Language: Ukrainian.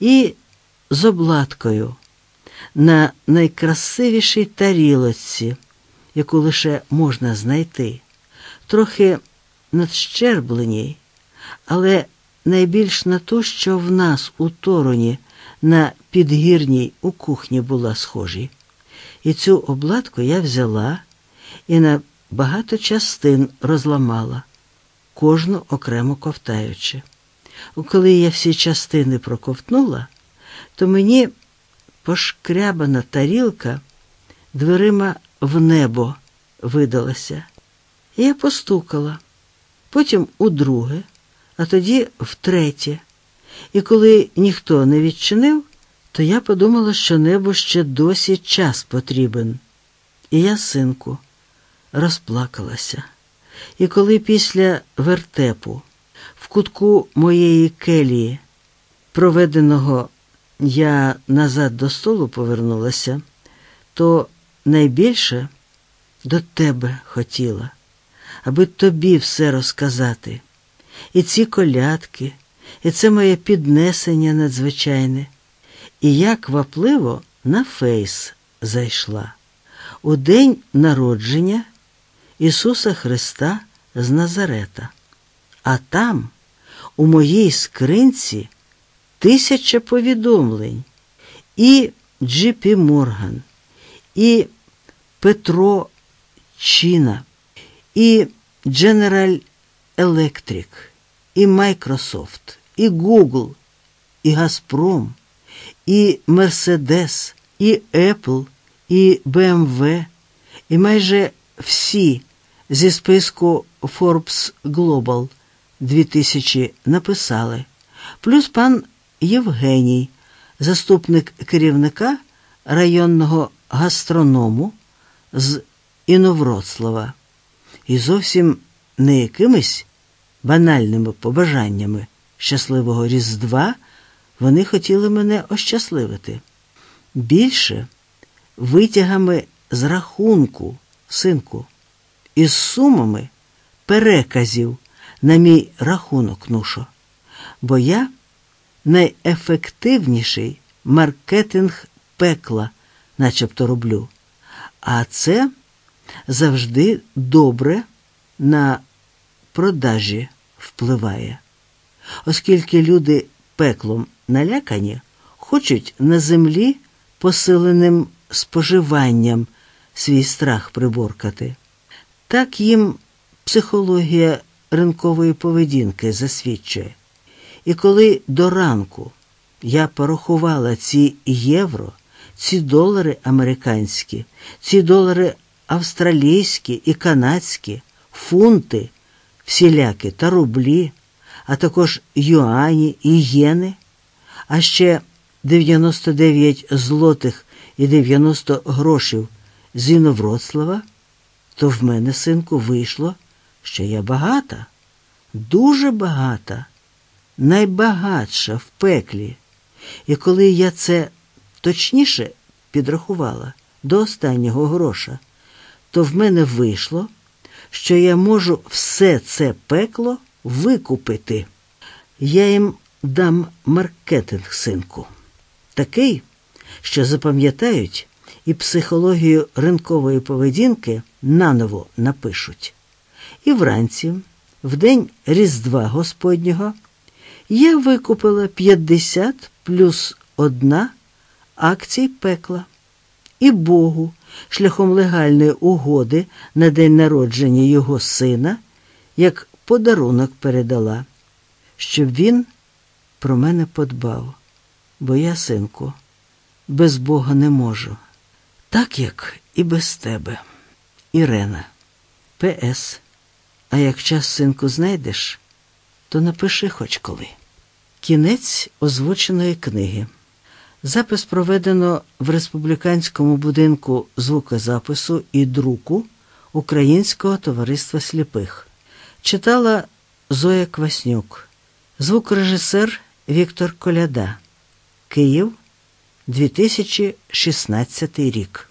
і з обладкою на найкрасивішій тарілочці, яку лише можна знайти, трохи надщербленій, але найбільш на ту, що в нас у тороні на підгірній у кухні була схожі. І цю обладку я взяла і на багато частин розламала, кожну окремо ковтаючи. Коли я всі частини проковтнула, то мені пошкрябана тарілка дверима в небо видалася. Я постукала, потім удруге, а тоді втретє. І коли ніхто не відчинив, то я подумала, що небо ще досі час потрібен. І я, синку, розплакалася. І коли після вертепу в кутку моєї келії, проведеного я назад до столу повернулася, то найбільше до тебе хотіла, аби тобі все розказати. І ці колядки, і це моє піднесення надзвичайне. І я квапливо на фейс зайшла у день народження Ісуса Христа з Назарета. А там, у моїй скринці, тисяча повідомлень, і Джипі Морган, і Петро Чіна, і General Electric, і Microsoft, і Google, і Газпром, і Мерседес, і Apple, і BMW, і майже всі зі списку Forbes Global 2000 написали, плюс пан Євгеній, заступник керівника районного гастроному з Іновроцлава, і зовсім не якимись банальними побажаннями щасливого Різдва вони хотіли мене ощасливити. Більше витягами з рахунку, синку, із сумами переказів на мій рахунок, нушо, бо я найефективніший маркетинг пекла, начебто роблю. А це завжди добре на продажі впливає, оскільки люди пеклом налякані, хочуть на землі посиленим споживанням свій страх приборкати. Так їм психологія ринкової поведінки засвідчує. І коли до ранку я порахувала ці євро, ці долари американські, ці долари австралійські і канадські, фунти, всілякі та рублі, а також юані і єни, а ще 99 злотих і 90 грошів з Іновроцлава, то в мене, синку, вийшло, що я багата, дуже багата, найбагатша в пеклі. І коли я це точніше підрахувала до останнього гроша, то в мене вийшло, що я можу все це пекло викупити. Я їм дам маркетинг, синку, такий, що запам'ятають і психологію ринкової поведінки наново напишуть. І вранці, в день Різдва Господнього, я викупила 50 плюс одна акцій пекла і Богу шляхом легальної угоди на день народження його сина, як подарунок передала, щоб він про мене подбав, бо я, синку, без Бога не можу, так як і без тебе, Ірена. П.С. А як час, синку, знайдеш, то напиши хоч коли. Кінець озвученої книги. Запис проведено в республіканському будинку звукозапису і друку Українського товариства сліпих. Читала Зоя Кваснюк, звукорежисер Віктор Коляда, Київ, 2016 рік.